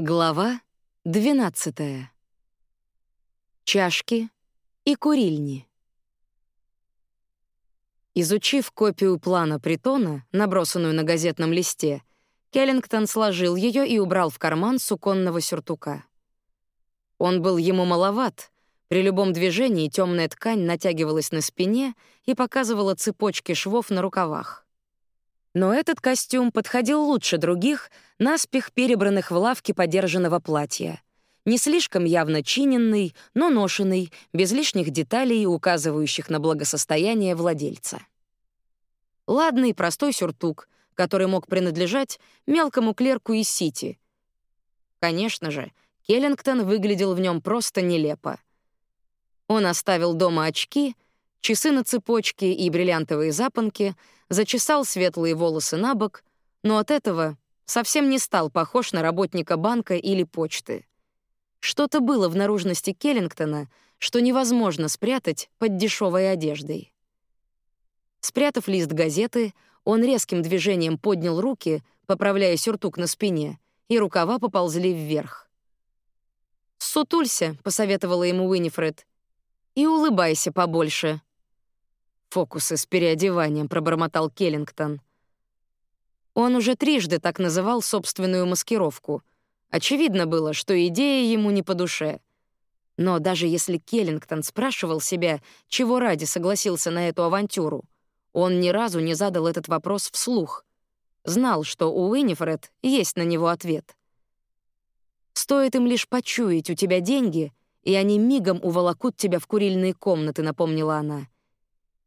Глава 12. Чашки и курильни. Изучив копию плана притона, набросанную на газетном листе, Келлингтон сложил ее и убрал в карман суконного сюртука. Он был ему маловат. При любом движении темная ткань натягивалась на спине и показывала цепочки швов на рукавах. Но этот костюм подходил лучше других, наспех перебранных в лавке подержанного платья. Не слишком явно чиненный, но ношенный, без лишних деталей, указывающих на благосостояние владельца. Ладный простой сюртук, который мог принадлежать мелкому клерку из Сити. Конечно же, Келлингтон выглядел в нем просто нелепо. Он оставил дома очки, часы на цепочке и бриллиантовые запонки — зачесал светлые волосы на бок, но от этого совсем не стал похож на работника банка или почты. Что-то было в наружности Келлингтона, что невозможно спрятать под дешевой одеждой. Спрятав лист газеты, он резким движением поднял руки, поправляя сюртук на спине, и рукава поползли вверх. «Сутулься», — посоветовала ему Уинифред, — «и улыбайся побольше». «Фокусы с переодеванием», — пробормотал Келлингтон. Он уже трижды так называл собственную маскировку. Очевидно было, что идея ему не по душе. Но даже если Келлингтон спрашивал себя, чего ради согласился на эту авантюру, он ни разу не задал этот вопрос вслух. Знал, что у Уинифред есть на него ответ. «Стоит им лишь почуять у тебя деньги, и они мигом уволокут тебя в курильные комнаты», — напомнила она.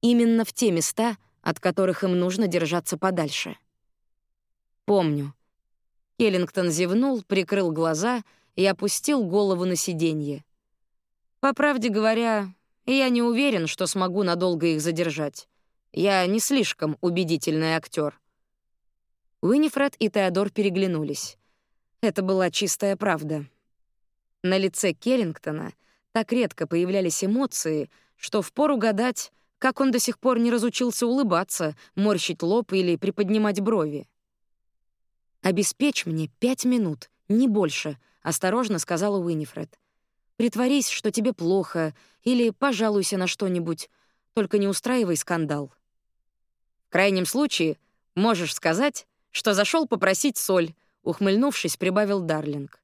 Именно в те места, от которых им нужно держаться подальше. Помню. Келлингтон зевнул, прикрыл глаза и опустил голову на сиденье. По правде говоря, я не уверен, что смогу надолго их задержать. Я не слишком убедительный актер. Уинифред и Теодор переглянулись. Это была чистая правда. На лице Келлингтона так редко появлялись эмоции, что впору гадать, как он до сих пор не разучился улыбаться, морщить лоб или приподнимать брови? «Обеспечь мне пять минут, не больше», — осторожно сказала Уинифред. «Притворись, что тебе плохо, или пожалуйся на что-нибудь, только не устраивай скандал». «В крайнем случае, можешь сказать, что зашел попросить соль», — ухмыльнувшись, прибавил Дарлинг.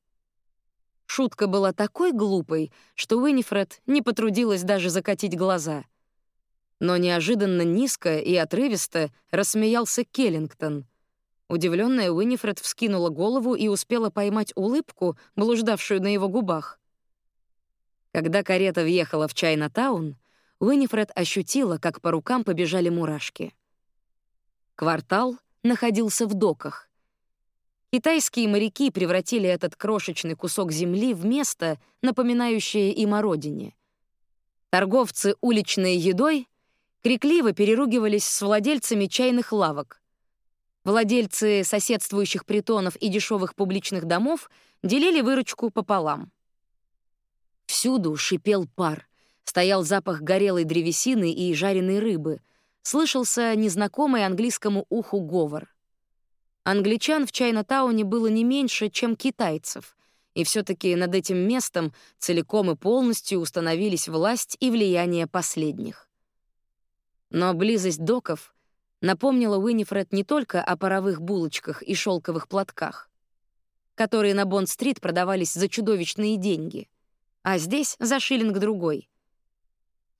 Шутка была такой глупой, что Уинифред не потрудилась даже закатить глаза — но неожиданно низко и отрывисто рассмеялся Келлингтон. Удивленная Уинифред вскинула голову и успела поймать улыбку, блуждавшую на его губах. Когда карета въехала в Чайна-таун, Уинифред ощутила, как по рукам побежали мурашки. Квартал находился в доках. Китайские моряки превратили этот крошечный кусок земли в место, напоминающее им о родине. Торговцы уличной едой крикливо переругивались с владельцами чайных лавок. Владельцы соседствующих притонов и дешевых публичных домов делили выручку пополам. Всюду шипел пар, стоял запах горелой древесины и жареной рыбы, слышался незнакомый английскому уху говор. Англичан в Чайна-тауне было не меньше, чем китайцев, и все таки над этим местом целиком и полностью установились власть и влияние последних. Но близость доков напомнила Уинифред не только о паровых булочках и шелковых платках, которые на Бонд-стрит продавались за чудовищные деньги, а здесь за шиллинг другой.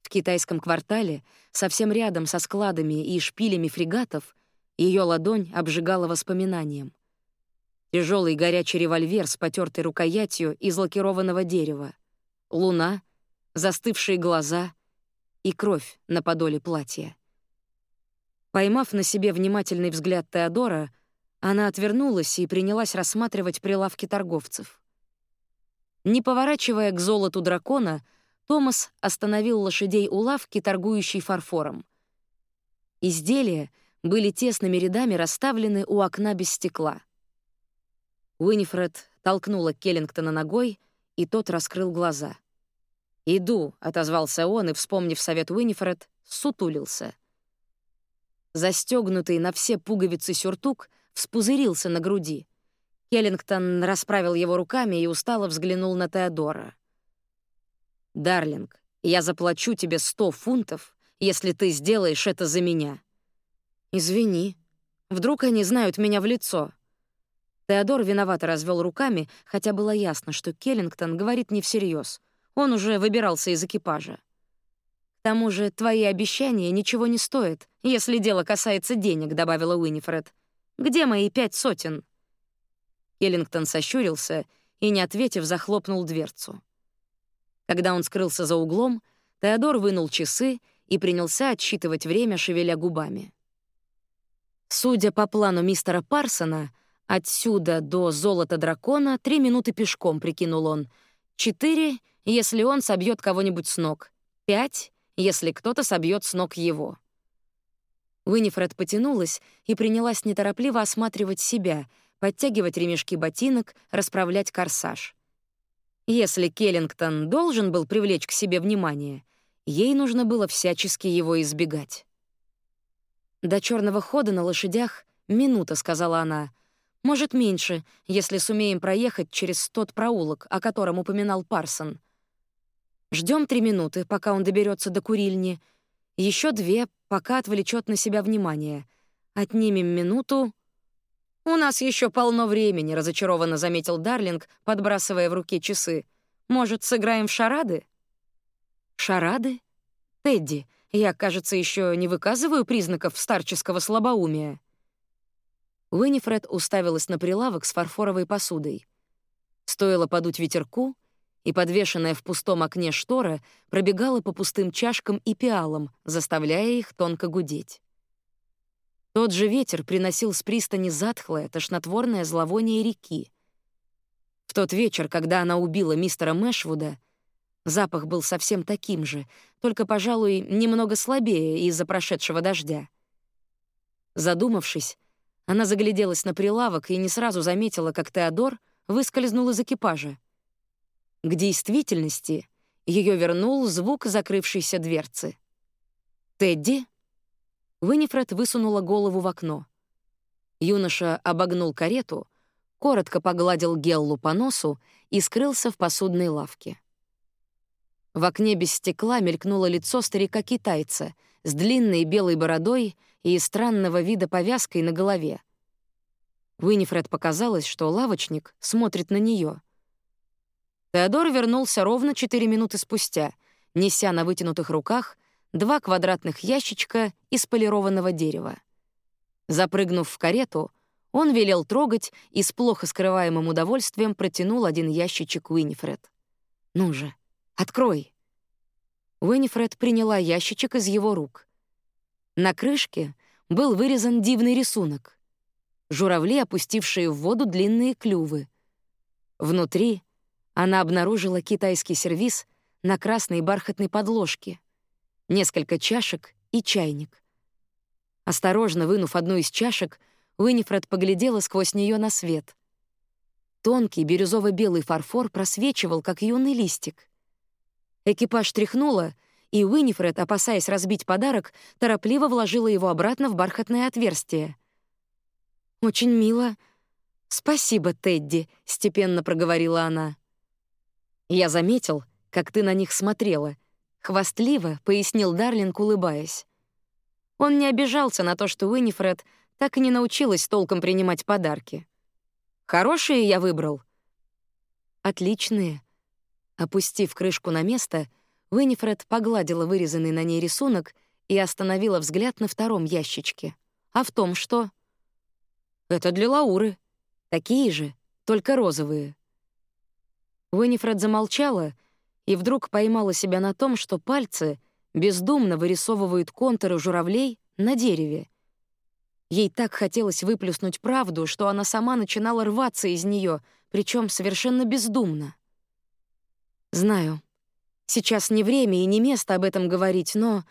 В китайском квартале, совсем рядом со складами и шпилями фрегатов, ее ладонь обжигала воспоминанием. Тяжелый горячий револьвер с потертой рукоятью из лакированного дерева, луна, застывшие глаза — и кровь на подоле платья. Поймав на себе внимательный взгляд Теодора, она отвернулась и принялась рассматривать прилавки торговцев. Не поворачивая к золоту дракона, Томас остановил лошадей у лавки, торгующей фарфором. Изделия были тесными рядами расставлены у окна без стекла. Уинифред толкнула Келлингтона ногой, и тот раскрыл глаза — «Иду», — отозвался он и, вспомнив совет Уинифред, сутулился. Застегнутый на все пуговицы сюртук вспузырился на груди. Келлингтон расправил его руками и устало взглянул на Теодора. «Дарлинг, я заплачу тебе сто фунтов, если ты сделаешь это за меня». «Извини. Вдруг они знают меня в лицо?» Теодор виновато развел руками, хотя было ясно, что Келлингтон говорит не всерьез. Он уже выбирался из экипажа. «К тому же твои обещания ничего не стоят, если дело касается денег», — добавила Уинифред. «Где мои пять сотен?» Келлингтон сощурился и, не ответив, захлопнул дверцу. Когда он скрылся за углом, Теодор вынул часы и принялся отсчитывать время, шевеля губами. Судя по плану мистера Парсона, отсюда до золота дракона три минуты пешком, прикинул он. Четыре, если он собьет кого-нибудь с ног. Пять, если кто-то собьет с ног его. Уинифред потянулась и принялась неторопливо осматривать себя, подтягивать ремешки ботинок, расправлять корсаж. Если Келлингтон должен был привлечь к себе внимание, ей нужно было всячески его избегать. «До черного хода на лошадях минута», — сказала она. «Может, меньше, если сумеем проехать через тот проулок, о котором упоминал Парсон. Ждем три минуты, пока он доберется до курильни. Еще две, пока отвлечет на себя внимание. Отнимем минуту. У нас еще полно времени, разочарованно заметил Дарлинг, подбрасывая в руки часы. Может, сыграем в шарады? Шарады? Тедди, я, кажется, еще не выказываю признаков старческого слабоумия. Уинифред уставилась на прилавок с фарфоровой посудой. Стоило подуть ветерку — и подвешенная в пустом окне штора пробегала по пустым чашкам и пиалам, заставляя их тонко гудеть. Тот же ветер приносил с пристани затхлое, тошнотворное зловоние реки. В тот вечер, когда она убила мистера Мэшвуда, запах был совсем таким же, только, пожалуй, немного слабее из-за прошедшего дождя. Задумавшись, она загляделась на прилавок и не сразу заметила, как Теодор выскользнул из экипажа. К действительности ее вернул звук закрывшейся дверцы. «Тедди?» Винифред высунула голову в окно. Юноша обогнул карету, коротко погладил Геллу по носу и скрылся в посудной лавке. В окне без стекла мелькнуло лицо старика-китайца с длинной белой бородой и странного вида повязкой на голове. Винифред показалось, что лавочник смотрит на нее. Теодор вернулся ровно четыре минуты спустя, неся на вытянутых руках два квадратных ящичка из полированного дерева. Запрыгнув в карету, он велел трогать и с плохо скрываемым удовольствием протянул один ящичек Уинифред. «Ну же, открой!» Уинифред приняла ящичек из его рук. На крышке был вырезан дивный рисунок. Журавли, опустившие в воду длинные клювы. Внутри она обнаружила китайский сервиз на красной бархатной подложке, несколько чашек и чайник. Осторожно вынув одну из чашек, Уинифред поглядела сквозь нее на свет. Тонкий бирюзово-белый фарфор просвечивал, как юный листик. Экипаж тряхнула, и Уинифред, опасаясь разбить подарок, торопливо вложила его обратно в бархатное отверстие. «Очень мило. Спасибо, Тедди», — степенно проговорила она. «Я заметил, как ты на них смотрела», — хвастливо пояснил Дарлинг, улыбаясь. Он не обижался на то, что Уинифред так и не научилась толком принимать подарки. «Хорошие я выбрал». «Отличные». Опустив крышку на место, Уинифред погладила вырезанный на ней рисунок и остановила взгляд на втором ящичке. «А в том что?» «Это для Лауры. Такие же, только розовые». Уинифред замолчала и вдруг поймала себя на том, что пальцы бездумно вырисовывают контуры журавлей на дереве. Ей так хотелось выплюснуть правду, что она сама начинала рваться из нее, причем совершенно бездумно. Знаю, сейчас не время и не место об этом говорить, но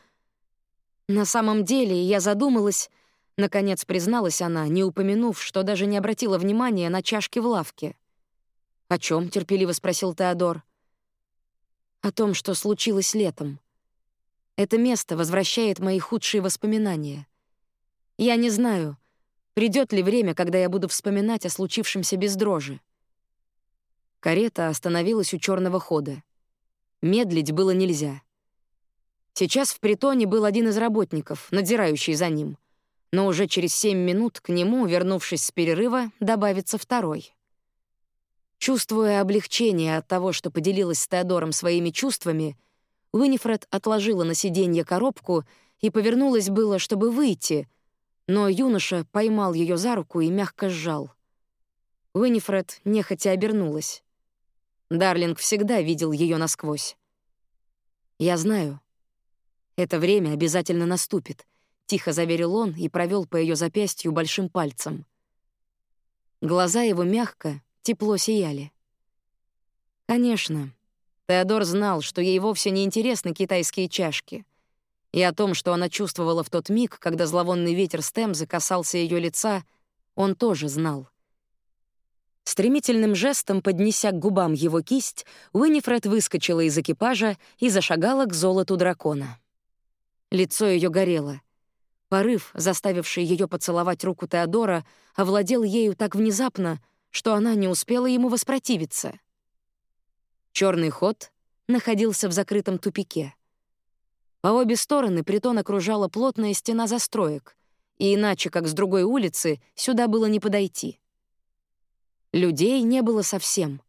на самом деле я задумалась, наконец призналась она, не упомянув, что даже не обратила внимания на чашки в лавке. «О чем? терпеливо спросил Теодор. «О том, что случилось летом. Это место возвращает мои худшие воспоминания. Я не знаю, Придет ли время, когда я буду вспоминать о случившемся без дрожи? Карета остановилась у черного хода. Медлить было нельзя. Сейчас в притоне был один из работников, надзирающий за ним. Но уже через семь минут к нему, вернувшись с перерыва, добавится второй. Чувствуя облегчение от того, что поделилась с Теодором своими чувствами, Уинифред отложила на сиденье коробку и повернулась было, чтобы выйти, но юноша поймал ее за руку и мягко сжал. Уинифред нехотя обернулась. Дарлинг всегда видел ее насквозь. «Я знаю. Это время обязательно наступит», — тихо заверил он и провел по ее запястью большим пальцем. Глаза его мягко, тепло сияли. Конечно, Теодор знал, что ей вовсе не интересны китайские чашки, и о том, что она чувствовала в тот миг, когда зловонный ветер с Темзы касался ее лица, он тоже знал. Стремительным жестом поднеся к губам его кисть, Уинифред выскочила из экипажа и зашагала к золоту дракона. Лицо ее горело. Порыв, заставивший ее поцеловать руку Теодора, овладел ею так внезапно, что она не успела ему воспротивиться. Черный ход находился в закрытом тупике. По обе стороны притон окружала плотная стена застроек, и иначе, как с другой улицы, сюда было не подойти. Людей не было совсем.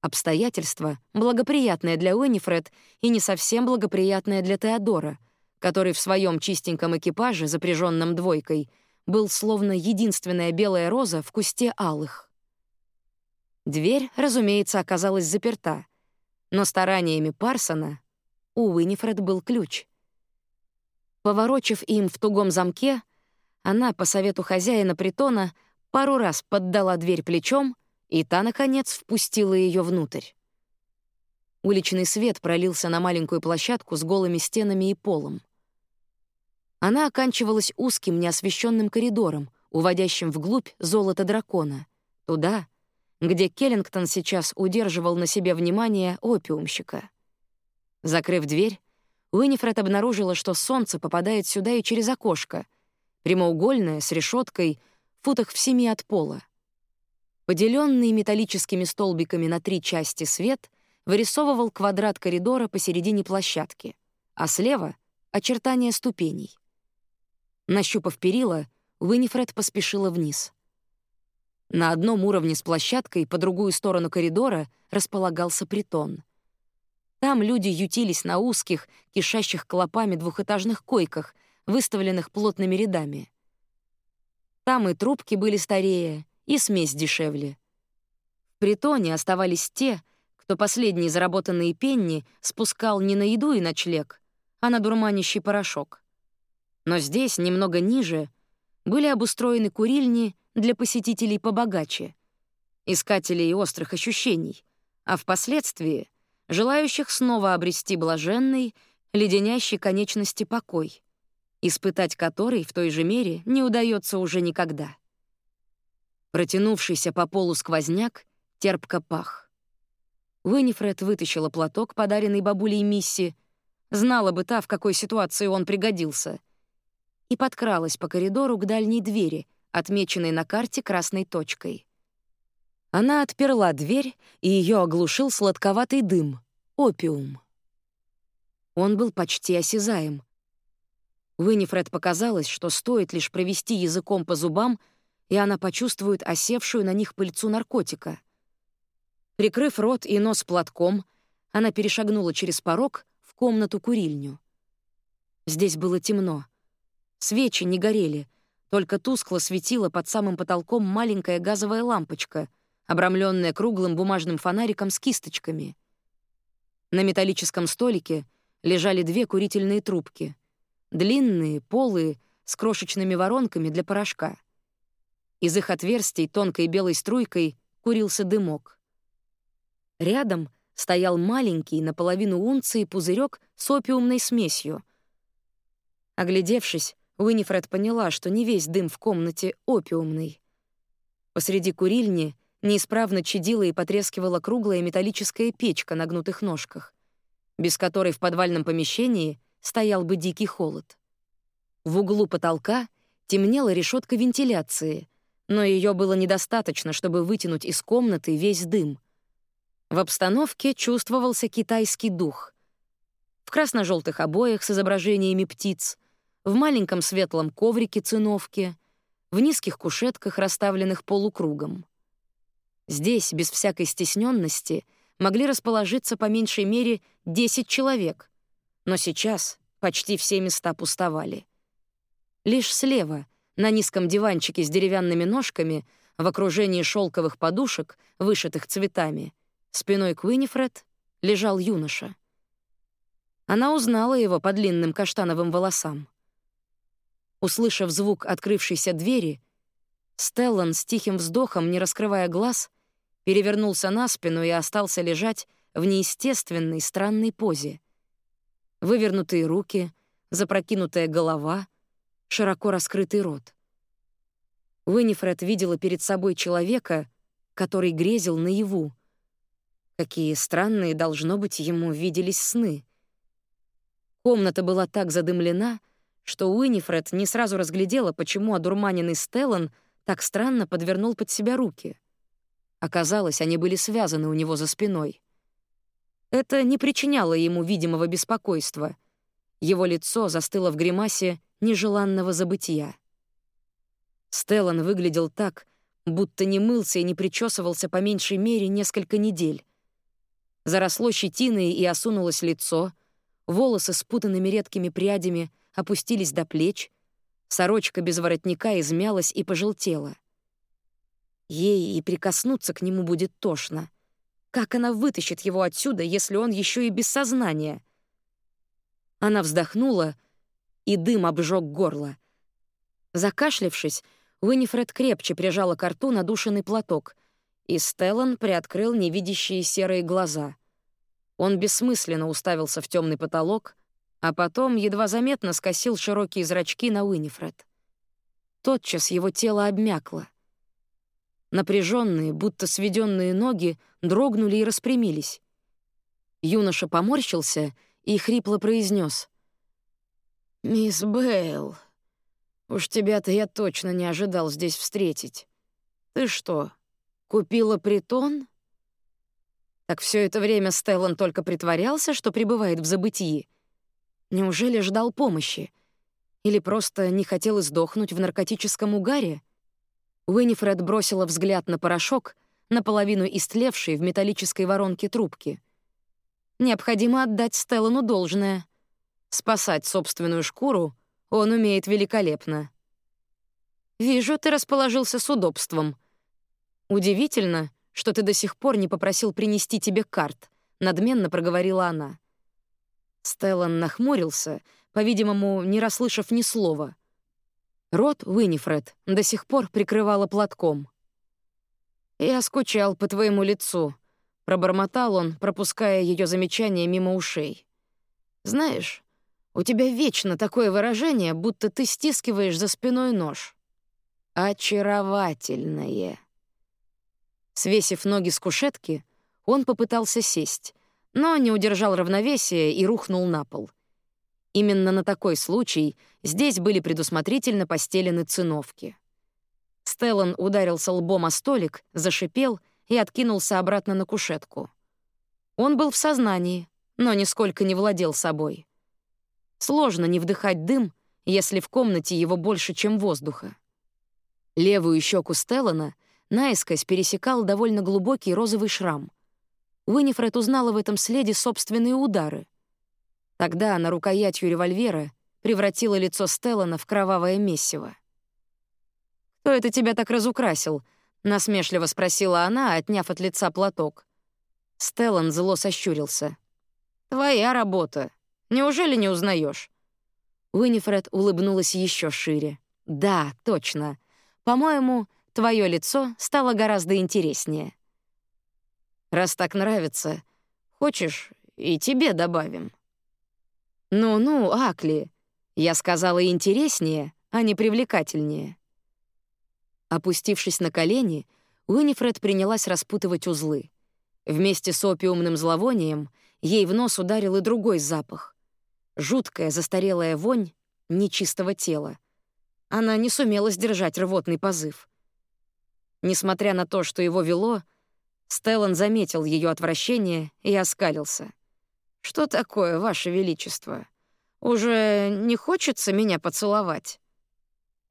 Обстоятельства, благоприятное для Уэннифред и не совсем благоприятное для Теодора, который в своем чистеньком экипаже, запряженном двойкой, был словно единственная белая роза в кусте алых. Дверь, разумеется, оказалась заперта, но стараниями Парсона у Уинифред был ключ. Поворочив им в тугом замке, она, по совету хозяина притона, пару раз поддала дверь плечом, и та, наконец, впустила ее внутрь. Уличный свет пролился на маленькую площадку с голыми стенами и полом. Она оканчивалась узким неосвещенным коридором, уводящим вглубь золото дракона, туда, где Келлингтон сейчас удерживал на себе внимание опиумщика. Закрыв дверь, Уинифред обнаружила, что солнце попадает сюда и через окошко, прямоугольное, с решеткой, футах в семи от пола. Поделенный металлическими столбиками на три части свет вырисовывал квадрат коридора посередине площадки, а слева — очертания ступеней. Нащупав перила, Уинифред поспешила вниз — на одном уровне с площадкой по другую сторону коридора располагался притон. Там люди ютились на узких, кишащих клопами двухэтажных койках, выставленных плотными рядами. Там и трубки были старее, и смесь дешевле. В притоне оставались те, кто последние заработанные пенни спускал не на еду и ночлег, а на дурманящий порошок. Но здесь, немного ниже, были обустроены курильни для посетителей побогаче, искателей острых ощущений, а впоследствии желающих снова обрести блаженный, леденящий конечности покой, испытать который в той же мере не удается уже никогда. Протянувшийся по полу сквозняк терпко пах. Уинифред вытащила платок, подаренный бабулей Мисси, знала бы та, в какой ситуации он пригодился, и подкралась по коридору к дальней двери, отмеченной на карте красной точкой. Она отперла дверь, и ее оглушил сладковатый дым — опиум. Он был почти осязаем. Виннифред показалось, что стоит лишь провести языком по зубам, и она почувствует осевшую на них пыльцу наркотика. Прикрыв рот и нос платком, она перешагнула через порог в комнату-курильню. Здесь было темно. Свечи не горели, только тускло светила под самым потолком маленькая газовая лампочка, обрамленная круглым бумажным фонариком с кисточками. На металлическом столике лежали две курительные трубки. Длинные, полые, с крошечными воронками для порошка. Из их отверстий тонкой белой струйкой курился дымок. Рядом стоял маленький, наполовину унции, пузырек с опиумной смесью. Оглядевшись, Уинифред поняла, что не весь дым в комнате опиумный. Посреди курильни неисправно чадила и потрескивала круглая металлическая печка на гнутых ножках, без которой в подвальном помещении стоял бы дикий холод. В углу потолка темнела решетка вентиляции, но ее было недостаточно, чтобы вытянуть из комнаты весь дым. В обстановке чувствовался китайский дух. В красно-желтых обоях с изображениями птиц, в маленьком светлом коврике циновки, в низких кушетках, расставленных полукругом. Здесь, без всякой стесненности, могли расположиться по меньшей мере 10 человек, но сейчас почти все места пустовали. Лишь слева, на низком диванчике с деревянными ножками, в окружении шелковых подушек, вышитых цветами, спиной к Уинифред лежал юноша. Она узнала его по длинным каштановым волосам. Услышав звук открывшейся двери, Стеллан с тихим вздохом, не раскрывая глаз, перевернулся на спину и остался лежать в неестественной странной позе. Вывернутые руки, запрокинутая голова — широко раскрытый рот. Уинифред видела перед собой человека, который грезил наяву. Какие странные, должно быть, ему виделись сны. Комната была так задымлена, что Уинифред не сразу разглядела, почему одурманенный Стеллан так странно подвернул под себя руки. Оказалось, они были связаны у него за спиной. Это не причиняло ему видимого беспокойства. Его лицо застыло в гримасе нежеланного забытия. Стеллан выглядел так, будто не мылся и не причесывался по меньшей мере несколько недель. Заросло щетиной и осунулось лицо, волосы с путанными редкими прядями опустились до плеч, сорочка без воротника измялась и пожелтела. Ей и прикоснуться к нему будет тошно. Как она вытащит его отсюда, если он еще и без сознания? Она вздохнула, и дым обжег горло. Закашлявшись, Уинифред крепче прижала к рту надушенный платок, и Стеллан приоткрыл невидящие серые глаза. Он бессмысленно уставился в темный потолок, а потом едва заметно скосил широкие зрачки на Уинифред. Тотчас его тело обмякло. Напряженные, будто сведенные ноги дрогнули и распрямились. Юноша поморщился и хрипло произнес: «Мисс Бейл, уж тебя-то я точно не ожидал здесь встретить. Ты что, купила притон?» Так все это время Стеллан только притворялся, что пребывает в забытии. Неужели ждал помощи? Или просто не хотел издохнуть в наркотическом угаре? Уинифред бросила взгляд на порошок, наполовину истлевший в металлической воронке трубки. Необходимо отдать Стеллану должное — Спасать собственную шкуру он умеет великолепно. «Вижу, ты расположился с удобством. Удивительно, что ты до сих пор не попросил принести тебе карт», — надменно проговорила она. Стеллан нахмурился, по-видимому, не расслышав ни слова. Рот Уинифред до сих пор прикрывала платком. «Я скучал по твоему лицу», — пробормотал он, пропуская ее замечание мимо ушей. «Знаешь, у тебя вечно такое выражение, будто ты стискиваешь за спиной нож. Очаровательное. Свесив ноги с кушетки, он попытался сесть, но не удержал равновесия и рухнул на пол. Именно на такой случай здесь были предусмотрительно постелены циновки. Стеллан ударился лбом о столик, зашипел и откинулся обратно на кушетку. Он был в сознании, но нисколько не владел собой. Сложно не вдыхать дым, если в комнате его больше, чем воздуха. Левую щеку Стеллана наискось пересекал довольно глубокий розовый шрам. Уинифред узнала в этом следе собственные удары. Тогда она рукоятью револьвера превратила лицо Стеллана в кровавое месиво. «Кто это тебя так разукрасил?» — насмешливо спросила она, отняв от лица платок. Стеллан зло сощурился. «Твоя работа. Неужели не узнаешь? Уинифред улыбнулась еще шире. Да, точно. По-моему, твое лицо стало гораздо интереснее. Раз так нравится, хочешь, и тебе добавим. Ну-ну, Акли, я сказала интереснее, а не привлекательнее. Опустившись на колени, Уинифред принялась распутывать узлы. Вместе с опиумным зловонием ей в нос ударил и другой запах жуткая застарелая вонь нечистого тела. Она не сумела сдержать рвотный позыв. Несмотря на то, что его вело, Стеллан заметил ее отвращение и оскалился. «Что такое, Ваше Величество? Уже не хочется меня поцеловать?»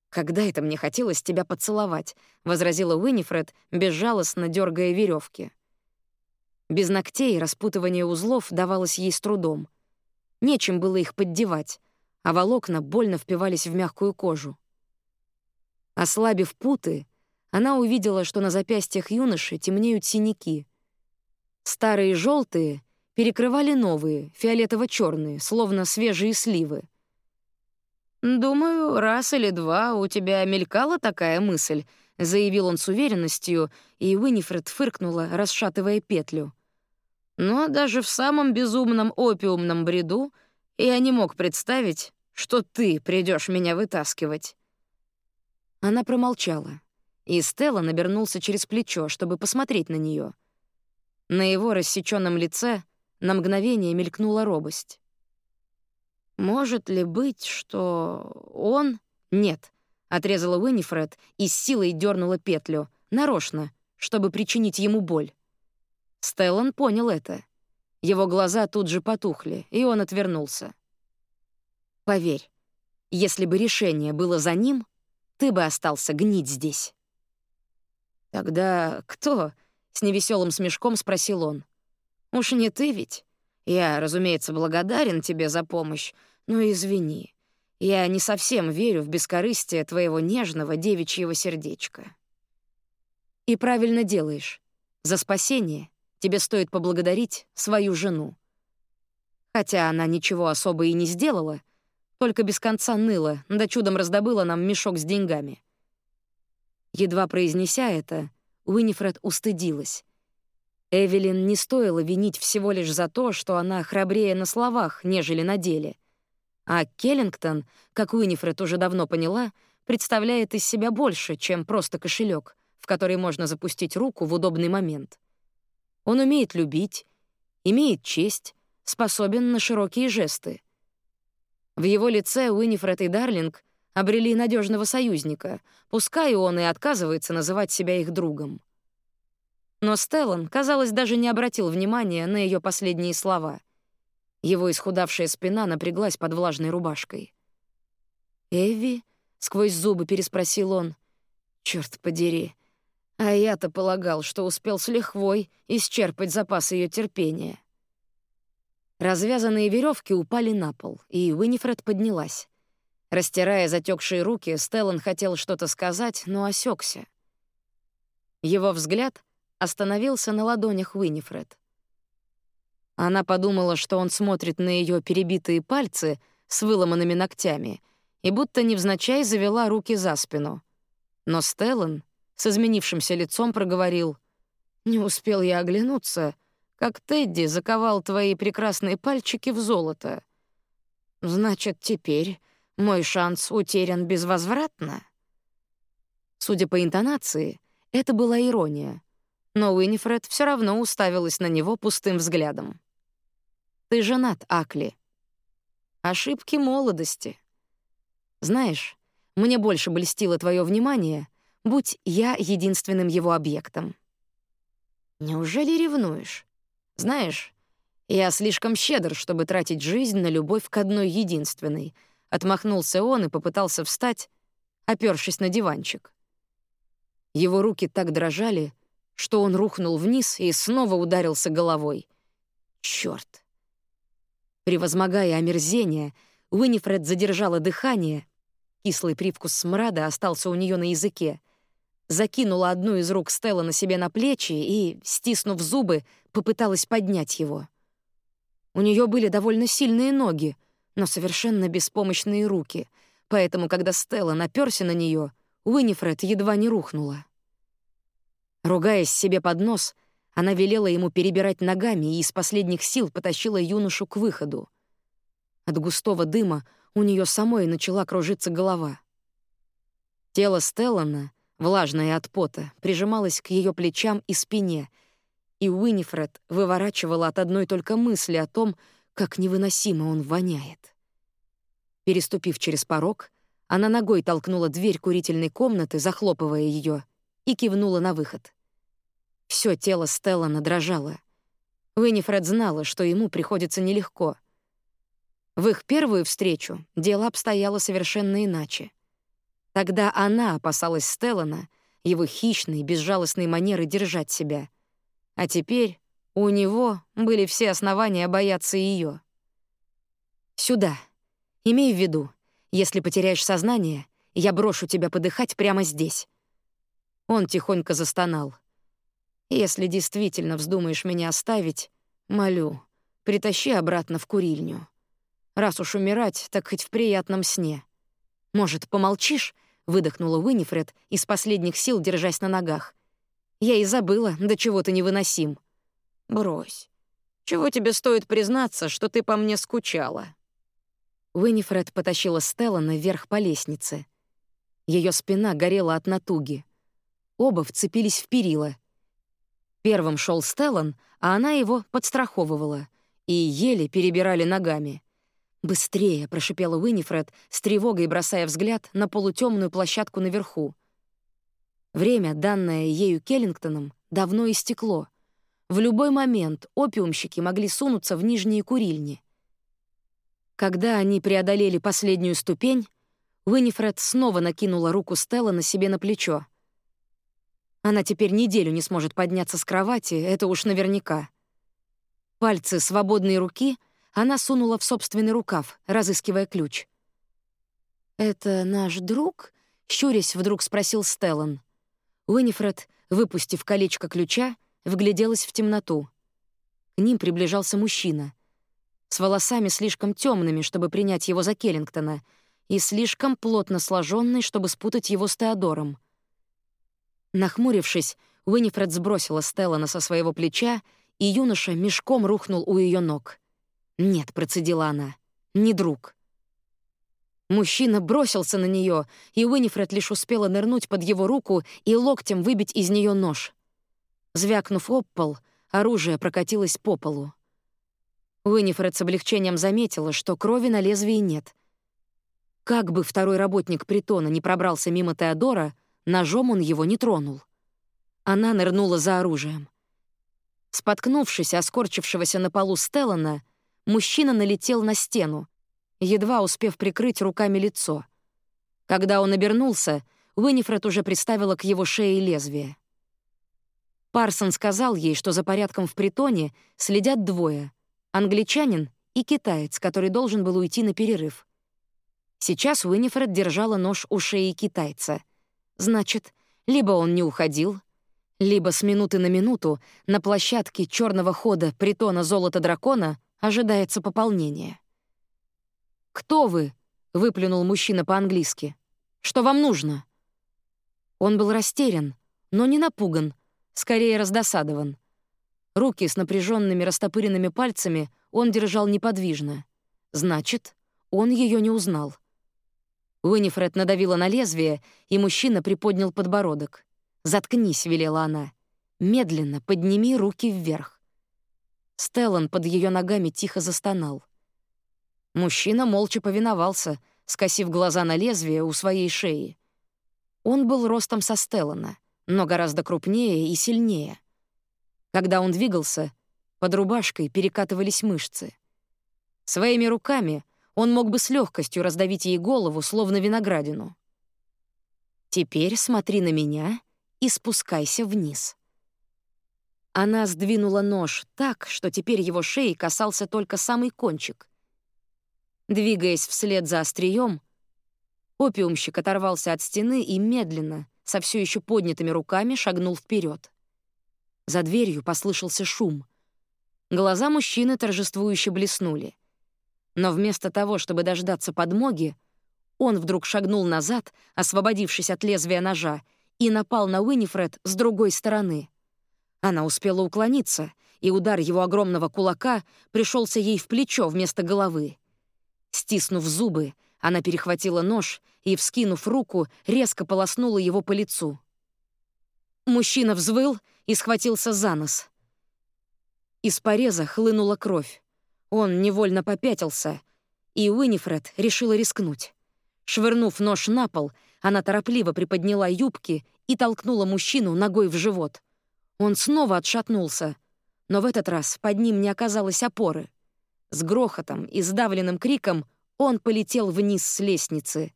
«Когда это мне хотелось тебя поцеловать?» — возразила Уинифред, безжалостно дергая веревки. Без ногтей распутывание узлов давалось ей с трудом. Нечем было их поддевать, а волокна больно впивались в мягкую кожу. Ослабив путы, она увидела, что на запястьях юноши темнеют синяки. Старые желтые перекрывали новые, фиолетово черные словно свежие сливы — «Думаю, раз или два у тебя мелькала такая мысль», — заявил он с уверенностью, и Уинифред фыркнула, расшатывая петлю. «Но даже в самом безумном опиумном бреду я не мог представить, что ты придешь меня вытаскивать». Она промолчала, и Стелла набернулся через плечо, чтобы посмотреть на нее. На его рассеченном лице на мгновение мелькнула робость. Может ли быть, что он... Нет, отрезала Уинифред и с силой дернула петлю, нарочно, чтобы причинить ему боль. Стеллан понял это. Его глаза тут же потухли, и он отвернулся. Поверь, если бы решение было за ним, ты бы остался гнить здесь. Тогда кто? с невеселым смешком спросил он. Уж не ты ведь? Я, разумеется, благодарен тебе за помощь, но извини. Я не совсем верю в бескорыстие твоего нежного девичьего сердечка. И правильно делаешь. За спасение тебе стоит поблагодарить свою жену. Хотя она ничего особо и не сделала, только без конца ныла, да чудом раздобыла нам мешок с деньгами. Едва произнеся это, Уинифред устыдилась. Эвелин не стоило винить всего лишь за то, что она храбрее на словах, нежели на деле. А Келлингтон, как Уинифред уже давно поняла, представляет из себя больше, чем просто кошелек, в который можно запустить руку в удобный момент. Он умеет любить, имеет честь, способен на широкие жесты. В его лице Уинифред и Дарлинг обрели надежного союзника, пускай он и отказывается называть себя их другом. Но Стеллан, казалось, даже не обратил внимания на ее последние слова. Его исхудавшая спина напряглась под влажной рубашкой. «Эви?» — сквозь зубы переспросил он. «Чёрт подери. А я-то полагал, что успел с лихвой исчерпать запас ее терпения». Развязанные веревки упали на пол, и Уинифред поднялась. Растирая затекшие руки, Стеллан хотел что-то сказать, но осекся. Его взгляд остановился на ладонях Уинифред. Она подумала, что он смотрит на ее перебитые пальцы с выломанными ногтями, и будто невзначай завела руки за спину. Но Стеллан с изменившимся лицом проговорил: "Не успел я оглянуться, как Тедди заковал твои прекрасные пальчики в золото. Значит, теперь мой шанс утерян безвозвратно". Судя по интонации, это была ирония но Уинифред все равно уставилась на него пустым взглядом. «Ты женат, Акли. Ошибки молодости. Знаешь, мне больше блестило твое внимание, будь я единственным его объектом». «Неужели ревнуешь? Знаешь, я слишком щедр, чтобы тратить жизнь на любовь к одной единственной», — отмахнулся он и попытался встать, опёршись на диванчик. Его руки так дрожали, что он рухнул вниз и снова ударился головой. Чёрт! Превозмогая омерзение, Уинифред задержала дыхание, кислый привкус смрада остался у неё на языке, закинула одну из рук Стелла на себе на плечи и, стиснув зубы, попыталась поднять его. У неё были довольно сильные ноги, но совершенно беспомощные руки, поэтому, когда Стелла напёрся на неё, Уинифред едва не рухнула. Ругаясь себе под нос, она велела ему перебирать ногами и из последних сил потащила юношу к выходу. От густого дыма у нее самой начала кружиться голова. Тело Стеллана, влажное от пота, прижималось к ее плечам и спине, и Уинифред выворачивала от одной только мысли о том, как невыносимо он воняет. Переступив через порог, Она ногой толкнула дверь курительной комнаты, захлопывая ее, и кивнула на выход. Всё тело Стеллана дрожало. Уиннифред знала, что ему приходится нелегко. В их первую встречу дело обстояло совершенно иначе. Тогда она опасалась Стеллана, его хищной, безжалостной манеры держать себя. А теперь у него были все основания бояться ее. «Сюда. Имей в виду, если потеряешь сознание, я брошу тебя подыхать прямо здесь». Он тихонько застонал. «Если действительно вздумаешь меня оставить, молю, притащи обратно в курильню. Раз уж умирать, так хоть в приятном сне. Может, помолчишь?» — выдохнула Уинифред, из последних сил держась на ногах. «Я и забыла, до чего ты невыносим». «Брось. Чего тебе стоит признаться, что ты по мне скучала?» Уинифред потащила Стеллана вверх по лестнице. Ее спина горела от натуги. Оба вцепились в перила. Первым шел Стеллан, а она его подстраховывала, и еле перебирали ногами. «Быстрее!» — прошипела Уинифред, с тревогой бросая взгляд на полутемную площадку наверху. Время, данное ею Келлингтоном, давно истекло. В любой момент опиумщики могли сунуться в нижние курильни. Когда они преодолели последнюю ступень, Уинифред снова накинула руку Стелла на себе на плечо. Она теперь неделю не сможет подняться с кровати, это уж наверняка. Пальцы свободной руки она сунула в собственный рукав, разыскивая ключ. «Это наш друг?» — щурясь вдруг спросил Стеллан. Уинифред, выпустив колечко ключа, вгляделась в темноту. К ним приближался мужчина — с волосами слишком темными, чтобы принять его за Келлингтона, и слишком плотно сложенный, чтобы спутать его с Теодором. Нахмурившись, Уинифред сбросила Стеллана со своего плеча, и юноша мешком рухнул у ее ног. «Нет», — процедила она, — «не друг». Мужчина бросился на нее, и Уинифред лишь успела нырнуть под его руку и локтем выбить из нее нож. Звякнув об пол, оружие прокатилось по полу. Уиннифред с облегчением заметила, что крови на лезвии нет. Как бы второй работник притона не пробрался мимо Теодора, ножом он его не тронул. Она нырнула за оружием. Споткнувшись о скорчившегося на полу Стеллана, мужчина налетел на стену, едва успев прикрыть руками лицо. Когда он обернулся, Уиннифред уже приставила к его шее лезвие. Парсон сказал ей, что за порядком в притоне следят двое — англичанин и китаец, который должен был уйти на перерыв. Сейчас Уиннифред держала нож у шеи китайца. Значит, либо он не уходил, либо с минуты на минуту на площадке черного хода притона золота дракона ожидается пополнение. «Кто вы?» — выплюнул мужчина по-английски. «Что вам нужно?» Он был растерян, но не напуган, скорее раздосадован. Руки с напряженными растопыренными пальцами он держал неподвижно. Значит, он ее не узнал. Уинифред надавила на лезвие, и мужчина приподнял подбородок. «Заткнись», — велела она. «Медленно подними руки вверх». Стеллан под ее ногами тихо застонал. Мужчина молча повиновался, скосив глаза на лезвие у своей шеи. Он был ростом со Стеллана, но гораздо крупнее и сильнее. Когда он двигался, под рубашкой перекатывались мышцы. Своими руками он мог бы с легкостью раздавить ей голову, словно виноградину. «Теперь смотри на меня и спускайся вниз». Она сдвинула нож так, что теперь его шеи касался только самый кончик. Двигаясь вслед за острием, опиумщик оторвался от стены и медленно, со все еще поднятыми руками, шагнул вперед. За дверью послышался шум. Глаза мужчины торжествующе блеснули. Но вместо того, чтобы дождаться подмоги, он вдруг шагнул назад, освободившись от лезвия ножа, и напал на Уинифред с другой стороны. Она успела уклониться, и удар его огромного кулака пришелся ей в плечо вместо головы. Стиснув зубы, она перехватила нож и, вскинув руку, резко полоснула его по лицу. Мужчина взвыл и схватился за нос. Из пореза хлынула кровь. Он невольно попятился, и Уинифред решила рискнуть. Швырнув нож на пол, она торопливо приподняла юбки и толкнула мужчину ногой в живот. Он снова отшатнулся, но в этот раз под ним не оказалось опоры. С грохотом и сдавленным криком он полетел вниз с лестницы.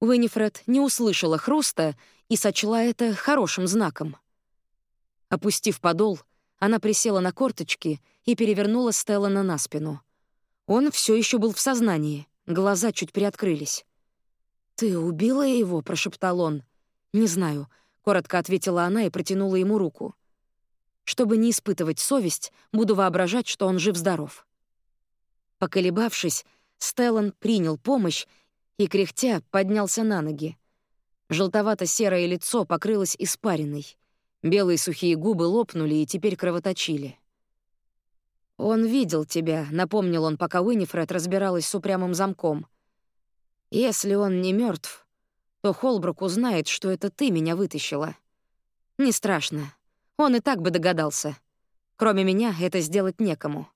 Уинифред не услышала хруста и сочла это хорошим знаком. Опустив подол, она присела на корточки и перевернула Стеллана на спину. Он все еще был в сознании, глаза чуть приоткрылись. «Ты убила его?» — прошептал он. «Не знаю», — коротко ответила она и протянула ему руку. «Чтобы не испытывать совесть, буду воображать, что он жив-здоров». Поколебавшись, Стеллан принял помощь и, кряхтя, поднялся на ноги. Желтовато-серое лицо покрылось испариной. Белые сухие губы лопнули и теперь кровоточили. «Он видел тебя», — напомнил он, пока Уинифред разбиралась с упрямым замком. «Если он не мертв, то Холбрук узнает, что это ты меня вытащила. Не страшно. Он и так бы догадался. Кроме меня это сделать некому.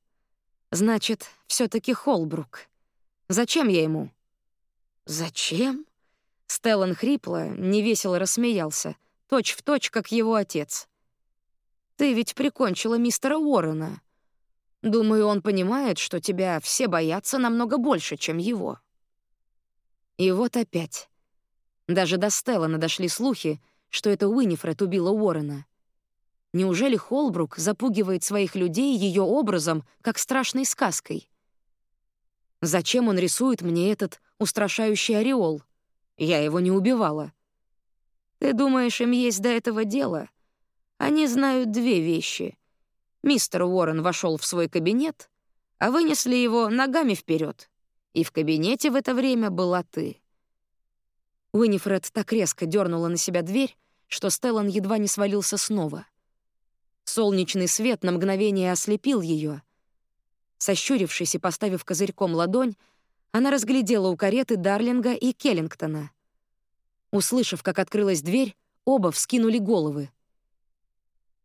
Значит, все таки Холбрук. Зачем я ему?» «Зачем?» Стеллан хрипло, невесело рассмеялся, точь в точь, как его отец. «Ты ведь прикончила мистера Уоррена. Думаю, он понимает, что тебя все боятся намного больше, чем его». И вот опять. Даже до Стеллана дошли слухи, что это Уинифред убила Уоррена. Неужели Холбрук запугивает своих людей ее образом, как страшной сказкой? Зачем он рисует мне этот устрашающий ореол? Я его не убивала. Ты думаешь, им есть до этого дело? Они знают две вещи. Мистер Уоррен вошел в свой кабинет, а вынесли его ногами вперед. И в кабинете в это время была ты. Уинифред так резко дернула на себя дверь, что Стеллан едва не свалился снова. Солнечный свет на мгновение ослепил ее. Сощурившись и поставив козырьком ладонь, она разглядела у кареты Дарлинга и Келлингтона. Услышав, как открылась дверь, оба вскинули головы.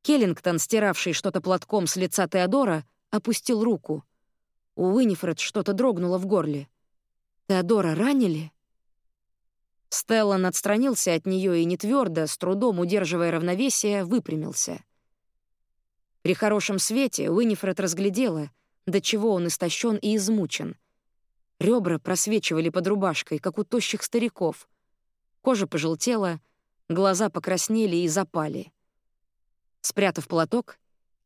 Келлингтон, стиравший что-то платком с лица Теодора, опустил руку. У Уинифред что-то дрогнуло в горле. «Теодора ранили?» Стеллан отстранился от нее и не твердо, с трудом удерживая равновесие, выпрямился. При хорошем свете Уинифред разглядела, до чего он истощен и измучен. Ребра просвечивали под рубашкой, как у тощих стариков. Кожа пожелтела, глаза покраснели и запали. Спрятав платок,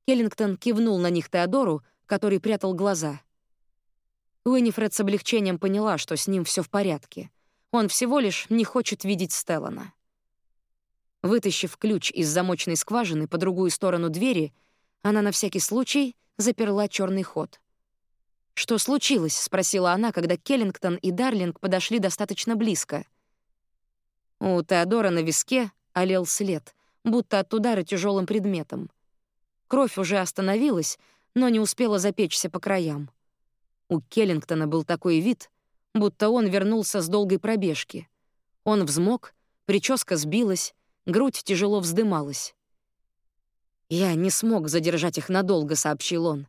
Келлингтон кивнул на них Теодору, который прятал глаза. Уинифред с облегчением поняла, что с ним все в порядке — он всего лишь не хочет видеть Стеллана. Вытащив ключ из замочной скважины по другую сторону двери, она на всякий случай заперла черный ход. «Что случилось?» — спросила она, когда Келлингтон и Дарлинг подошли достаточно близко. У Теодора на виске олел след, будто от удара тяжелым предметом. Кровь уже остановилась, но не успела запечься по краям. У Келлингтона был такой вид, будто он вернулся с долгой пробежки. Он взмок, прическа сбилась, грудь тяжело вздымалась. «Я не смог задержать их надолго», — сообщил он.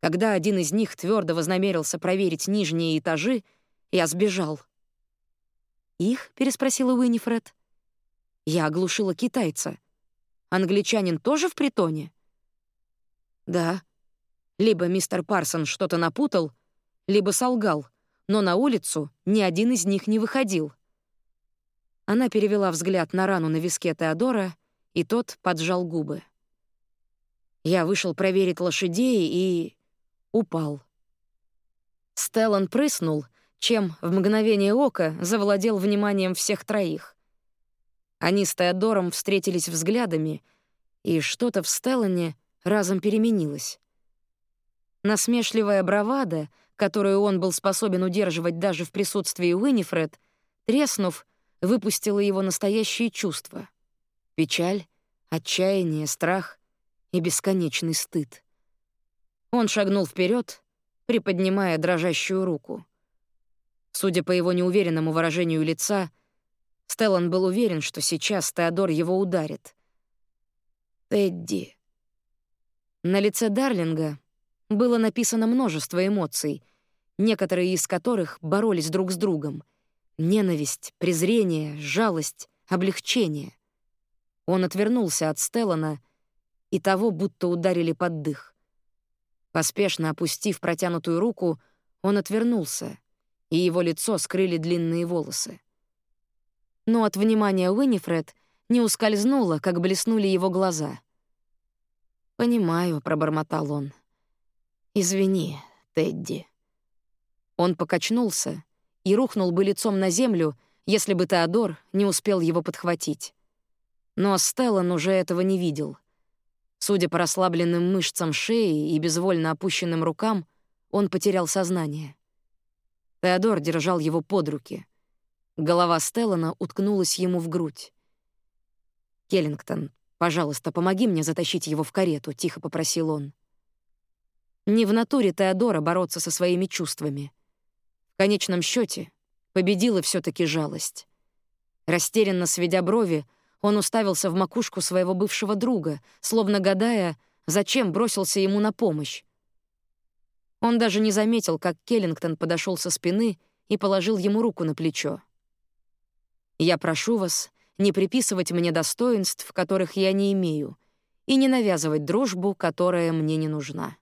Когда один из них твердо вознамерился проверить нижние этажи, я сбежал. «Их?» — переспросила Уинифред. Я оглушила китайца. Англичанин тоже в притоне? Да. Либо мистер Парсон что-то напутал, либо солгал но на улицу ни один из них не выходил. Она перевела взгляд на рану на виске Теодора, и тот поджал губы. Я вышел проверить лошадей и... упал. Стеллан прыснул, чем в мгновение ока завладел вниманием всех троих. Они с Теодором встретились взглядами, и что-то в Стеллане разом переменилось. Насмешливая бравада — которую он был способен удерживать даже в присутствии Уинифред, треснув, выпустила его настоящие чувства — печаль, отчаяние, страх и бесконечный стыд. Он шагнул вперед, приподнимая дрожащую руку. Судя по его неуверенному выражению лица, Стеллан был уверен, что сейчас Теодор его ударит. «Тедди». На лице Дарлинга было написано множество эмоций, некоторые из которых боролись друг с другом. Ненависть, презрение, жалость, облегчение. Он отвернулся от Стеллана, и того будто ударили под дых. Поспешно опустив протянутую руку, он отвернулся, и его лицо скрыли длинные волосы. Но от внимания Уинифред не ускользнуло, как блеснули его глаза. «Понимаю», — пробормотал он. «Извини, Тедди». Он покачнулся и рухнул бы лицом на землю, если бы Теодор не успел его подхватить. Но Стеллан уже этого не видел. Судя по расслабленным мышцам шеи и безвольно опущенным рукам, он потерял сознание. Теодор держал его под руки. Голова Стеллана уткнулась ему в грудь. «Келлингтон, пожалуйста, помоги мне затащить его в карету», — тихо попросил он. Не в натуре Теодора бороться со своими чувствами. В конечном счете победила все таки жалость. Растерянно сведя брови, он уставился в макушку своего бывшего друга, словно гадая, зачем бросился ему на помощь. Он даже не заметил, как Келлингтон подошел со спины и положил ему руку на плечо. «Я прошу вас не приписывать мне достоинств, которых я не имею, и не навязывать дружбу, которая мне не нужна».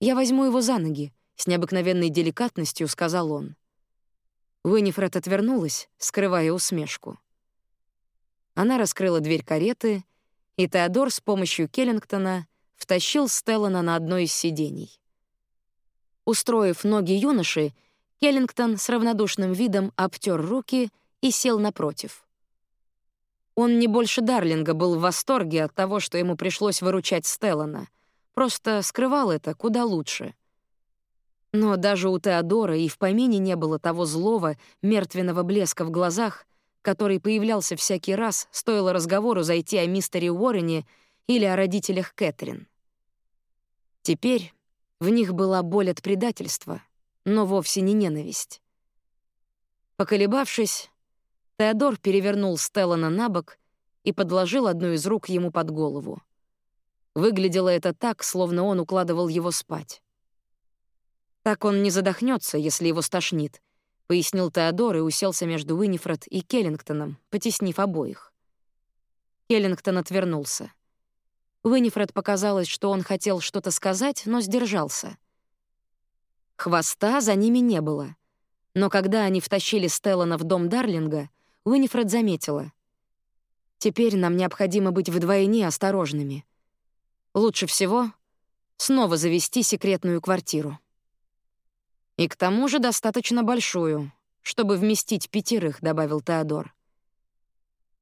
«Я возьму его за ноги», — с необыкновенной деликатностью сказал он. Уинифред отвернулась, скрывая усмешку. Она раскрыла дверь кареты, и Теодор с помощью Келлингтона втащил Стеллана на одно из сидений. Устроив ноги юноши, Келлингтон с равнодушным видом обтер руки и сел напротив. Он не больше Дарлинга был в восторге от того, что ему пришлось выручать Стеллана, просто скрывал это куда лучше. Но даже у Теодора и в помине не было того злого, мертвенного блеска в глазах, который появлялся всякий раз, стоило разговору зайти о мистере Уоррене или о родителях Кэтрин. Теперь в них была боль от предательства, но вовсе не ненависть. Поколебавшись, Теодор перевернул Стеллана на бок и подложил одну из рук ему под голову. Выглядело это так, словно он укладывал его спать. Так он не задохнется, если его стошнит, — пояснил Теодор и уселся между Уинифред и Келлингтоном, потеснив обоих. Келлингтон отвернулся. Уинифред показалось, что он хотел что-то сказать, но сдержался. Хвоста за ними не было. Но когда они втащили Стеллана в дом Дарлинга, Уинифред заметила. «Теперь нам необходимо быть вдвойне осторожными. Лучше всего снова завести секретную квартиру». «И к тому же достаточно большую, чтобы вместить пятерых», — добавил Теодор.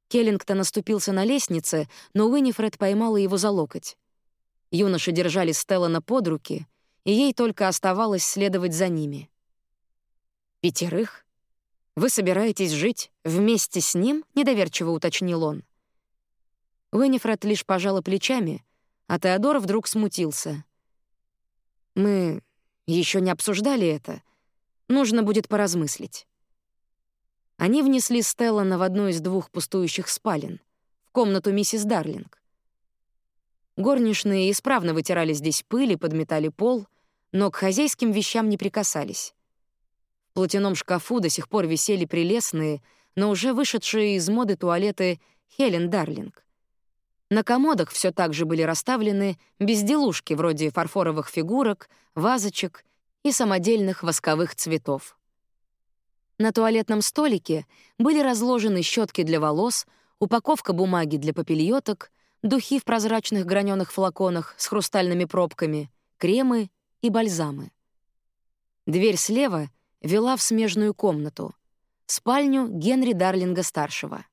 Келлингтон наступился на лестнице, но Уинифред поймала его за локоть. Юноши держали Стеллана под руки, и ей только оставалось следовать за ними. «Пятерых? Вы собираетесь жить вместе с ним?» — недоверчиво уточнил он. Уинифред лишь пожала плечами, а Теодор вдруг смутился. «Мы еще не обсуждали это. Нужно будет поразмыслить. Они внесли Стеллана в одну из двух пустующих спален, в комнату миссис Дарлинг. Горничные исправно вытирали здесь пыль и подметали пол, но к хозяйским вещам не прикасались. В платяном шкафу до сих пор висели прелестные, но уже вышедшие из моды туалеты Хелен Дарлинг. На комодах все так же были расставлены безделушки вроде фарфоровых фигурок, вазочек и самодельных восковых цветов. На туалетном столике были разложены щетки для волос, упаковка бумаги для попельоток, духи в прозрачных граненых флаконах с хрустальными пробками, кремы и бальзамы. Дверь слева вела в смежную комнату, спальню Генри Дарлинга-старшего.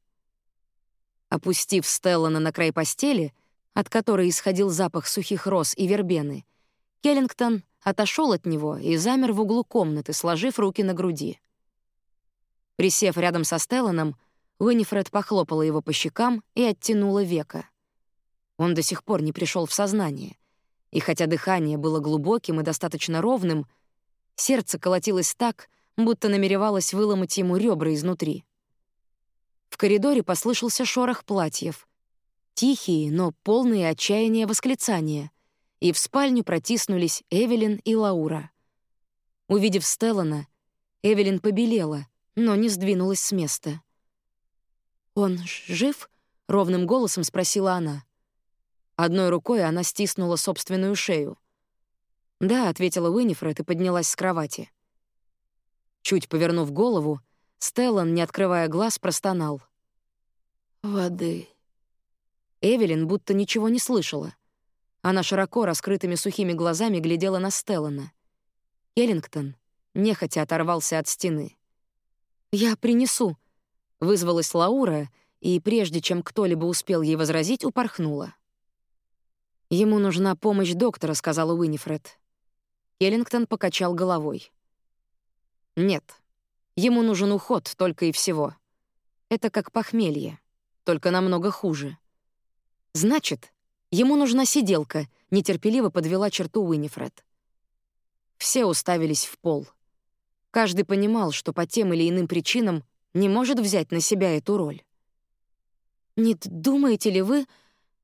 Опустив Стеллана на край постели, от которой исходил запах сухих роз и вербены, Келлингтон отошел от него и замер в углу комнаты, сложив руки на груди. Присев рядом со Стелланом, Уинифред похлопала его по щекам и оттянула века. Он до сих пор не пришел в сознание, и хотя дыхание было глубоким и достаточно ровным, сердце колотилось так, будто намеревалось выломать ему ребра изнутри. В коридоре послышался шорох платьев. Тихие, но полные отчаяния восклицания. И в спальню протиснулись Эвелин и Лаура. Увидев Стеллана, Эвелин побелела, но не сдвинулась с места. «Он жив?» — ровным голосом спросила она. Одной рукой она стиснула собственную шею. «Да», — ответила Уинифред и поднялась с кровати. Чуть повернув голову, Стеллан, не открывая глаз, простонал. «Воды». Эвелин будто ничего не слышала. Она широко раскрытыми сухими глазами глядела на Стеллана. Келлингтон нехотя оторвался от стены. «Я принесу», — вызвалась Лаура, и прежде чем кто-либо успел ей возразить, упорхнула. «Ему нужна помощь доктора», — сказала Уинифред. Келлингтон покачал головой. «Нет, ему нужен уход только и всего. Это как похмелье, только намного хуже». «Значит, ему нужна сиделка», — нетерпеливо подвела черту Уинифред. Все уставились в пол. Каждый понимал, что по тем или иным причинам не может взять на себя эту роль. «Не думаете ли вы,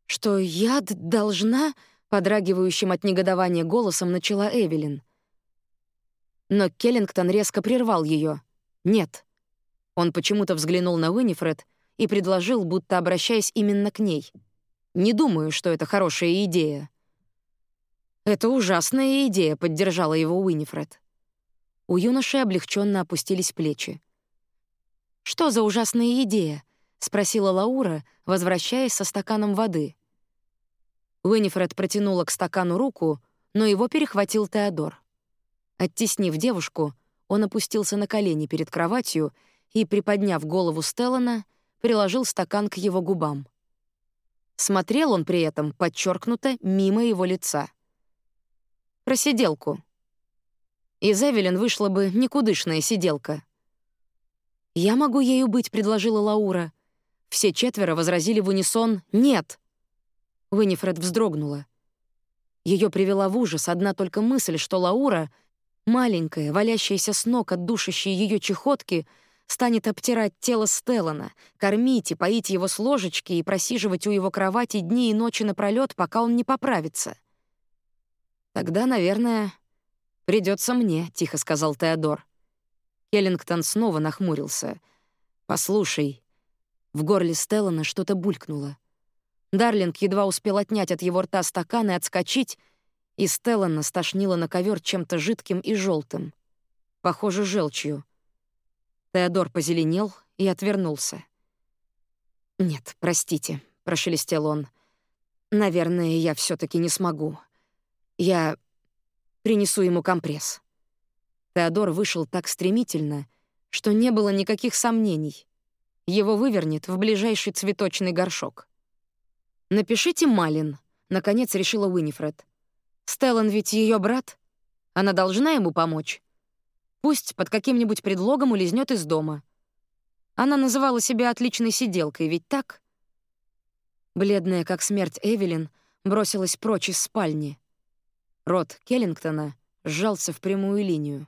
что я должна...» подрагивающим от негодования голосом начала Эвелин. Но Келлингтон резко прервал ее. «Нет». Он почему-то взглянул на Уинифред и предложил, будто обращаясь именно к ней. «Не думаю, что это хорошая идея». «Это ужасная идея», — поддержала его Уинифред. У юноши облегченно опустились плечи. «Что за ужасная идея?» — спросила Лаура, возвращаясь со стаканом воды. Уинифред протянула к стакану руку, но его перехватил Теодор. Оттеснив девушку, он опустился на колени перед кроватью и, приподняв голову Стеллана, приложил стакан к его губам. Смотрел он при этом, подчеркнуто, мимо его лица. Про сиделку. Из Эвелин вышла бы никудышная сиделка. «Я могу ею быть», — предложила Лаура. Все четверо возразили в унисон «нет». Винифред вздрогнула. Ее привела в ужас одна только мысль, что Лаура, маленькая, валящаяся с ног от душащей ее чехотки, станет обтирать тело Стеллана, кормить и поить его с ложечки и просиживать у его кровати дни и ночи напролёт, пока он не поправится. «Тогда, наверное, придется мне», — тихо сказал Теодор. Келлингтон снова нахмурился. «Послушай». В горле Стеллана что-то булькнуло. Дарлинг едва успел отнять от его рта стакан и отскочить, и Стеллана стошнила на ковер чем-то жидким и желтым, похоже, желчью. Теодор позеленел и отвернулся. «Нет, простите», — прошелестел он. «Наверное, я все таки не смогу. Я принесу ему компресс». Теодор вышел так стремительно, что не было никаких сомнений. Его вывернет в ближайший цветочный горшок. «Напишите Малин», — наконец решила Уинифред. «Стеллан ведь ее брат. Она должна ему помочь. Пусть под каким-нибудь предлогом улизнет из дома. Она называла себя отличной сиделкой, ведь так?» Бледная, как смерть Эвелин, бросилась прочь из спальни. Рот Келлингтона сжался в прямую линию.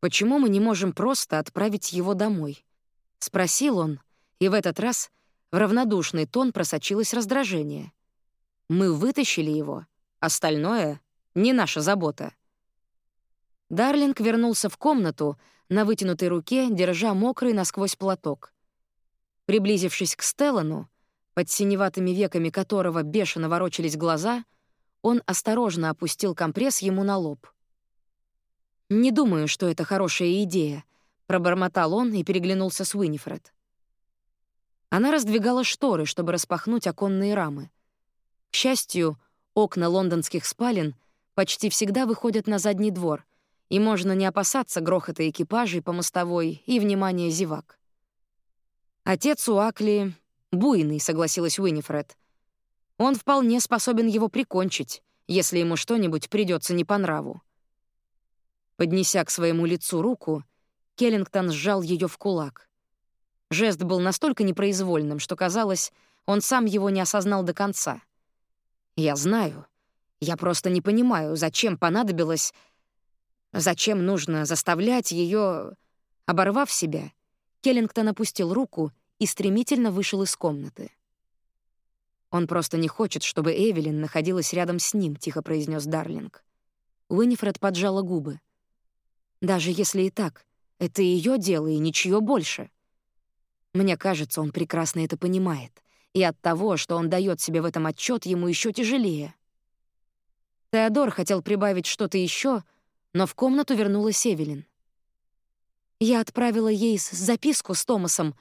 «Почему мы не можем просто отправить его домой?» — спросил он, и в этот раз — в равнодушный тон просочилось раздражение. Мы вытащили его, остальное — не наша забота. Дарлинг вернулся в комнату, на вытянутой руке, держа мокрый насквозь платок. Приблизившись к Стеллану, под синеватыми веками которого бешено ворочались глаза, он осторожно опустил компресс ему на лоб. «Не думаю, что это хорошая идея», — пробормотал он и переглянулся с Уинифред. Она раздвигала шторы, чтобы распахнуть оконные рамы. К счастью, окна лондонских спален почти всегда выходят на задний двор, и можно не опасаться грохота экипажей по мостовой и внимания зевак. Отец у Акли буйный, согласилась Уинифред. Он вполне способен его прикончить, если ему что-нибудь придется не по нраву. Поднеся к своему лицу руку, Келлингтон сжал ее в кулак. Жест был настолько непроизвольным, что казалось, он сам его не осознал до конца. «Я знаю. Я просто не понимаю, зачем понадобилось... Зачем нужно заставлять ее, Оборвав себя, Келлингтон опустил руку и стремительно вышел из комнаты. «Он просто не хочет, чтобы Эвелин находилась рядом с ним», — тихо произнес Дарлинг. Уинифред поджала губы. «Даже если и так, Это ее дело и ничье больше. Мне кажется, он прекрасно это понимает, и от того, что он дает себе в этом отчет, ему еще тяжелее. Теодор хотел прибавить что-то еще, но в комнату вернулась Эвелин. Я отправила ей записку с Томасом.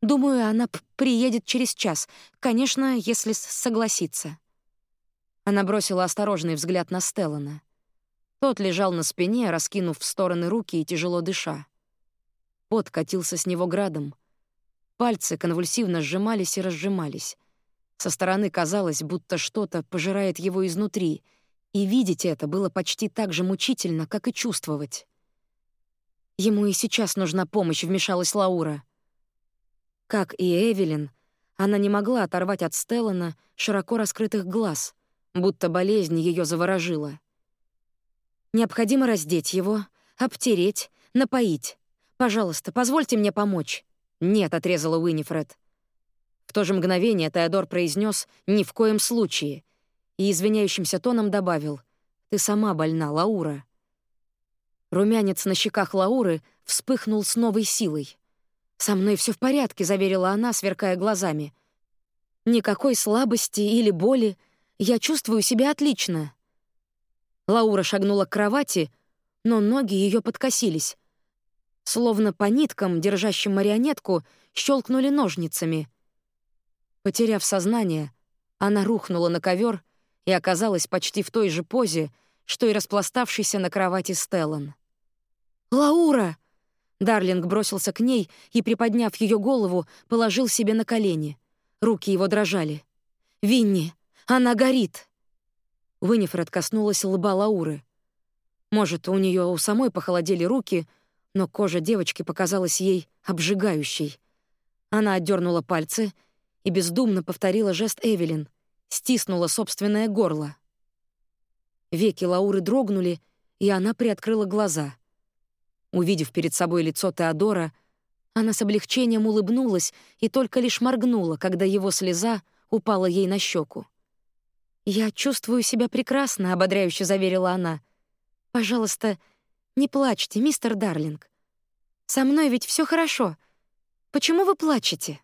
Думаю, она приедет через час. Конечно, если согласится. Она бросила осторожный взгляд на Стеллана. Тот лежал на спине, раскинув в стороны руки и тяжело дыша. Пот катился с него градом. Пальцы конвульсивно сжимались и разжимались. Со стороны казалось, будто что-то пожирает его изнутри, и видеть это было почти так же мучительно, как и чувствовать. Ему и сейчас нужна помощь, вмешалась Лаура. Как и Эвелин, она не могла оторвать от Стеллана широко раскрытых глаз, будто болезнь ее заворожила. Необходимо раздеть его, обтереть, напоить. Пожалуйста, позвольте мне помочь. Нет, отрезала Уинифред. В то же мгновение Теодор произнес «ни в коем случае» и извиняющимся тоном добавил «ты сама больна, Лаура». Румянец на щеках Лауры вспыхнул с новой силой. «Со мной все в порядке», — заверила она, сверкая глазами. «Никакой слабости или боли. Я чувствую себя отлично». Лаура шагнула к кровати, но ноги ее подкосились. Словно по ниткам, держащим марионетку, щелкнули ножницами. Потеряв сознание, она рухнула на ковер и оказалась почти в той же позе, что и распластавшийся на кровати Стеллан. «Лаура!» Дарлинг бросился к ней и, приподняв ее голову, положил себе на колени. Руки его дрожали. «Винни! Она горит!» Виннифред коснулась лба Лауры. Может, у нее у самой похолодели руки, но кожа девочки показалась ей обжигающей. Она отдернула пальцы и бездумно повторила жест Эвелин, стиснула собственное горло. Веки Лауры дрогнули, и она приоткрыла глаза. Увидев перед собой лицо Теодора, она с облегчением улыбнулась и только лишь моргнула, когда его слеза упала ей на щеку. «Я чувствую себя прекрасно», — ободряюще заверила она. «Пожалуйста, не плачьте, мистер Дарлинг. Со мной ведь все хорошо. Почему вы плачете?»